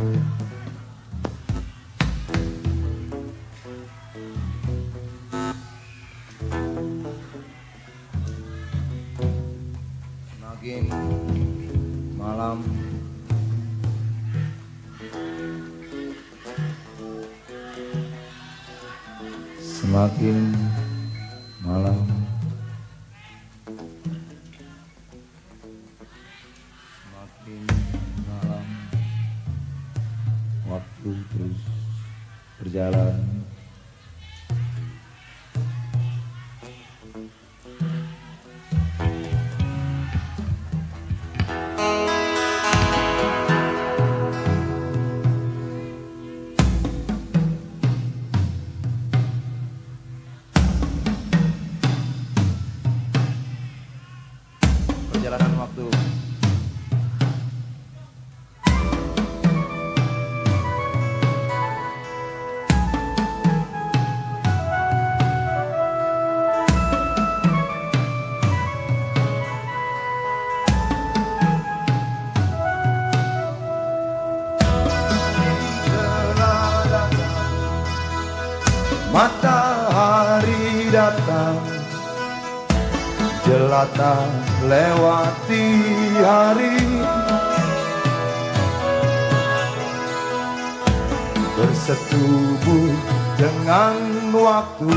Semakin malam. Semakin 回家了。Datang. Jelata lewati hari. Bersetubuh dengan waktu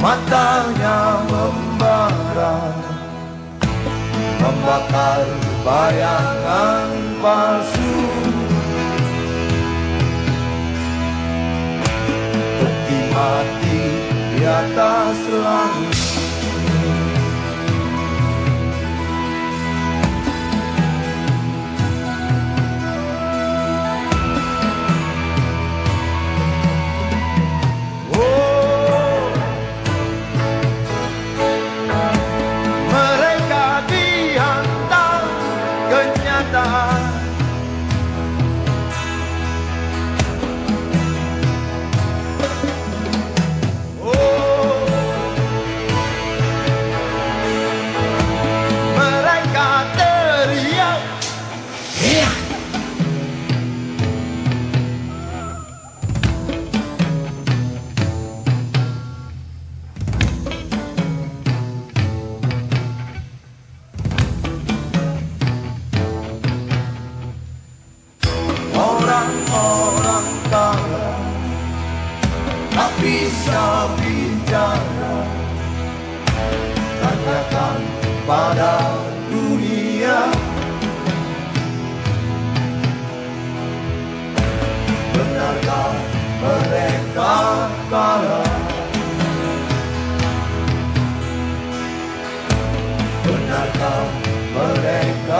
Matanya membara Membakar bayangan palsu. Peti mati di atas langit mañana. Bisa bicara. Tanyakan pada dunia. Benarkah mereka kaya Benarkah mereka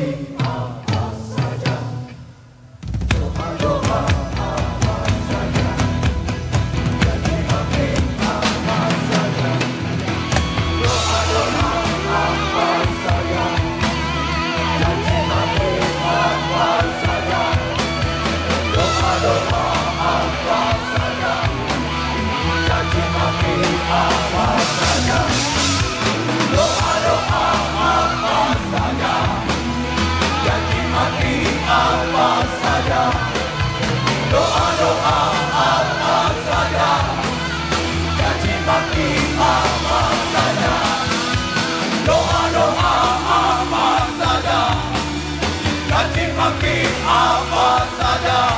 hip aqui, hop, hop,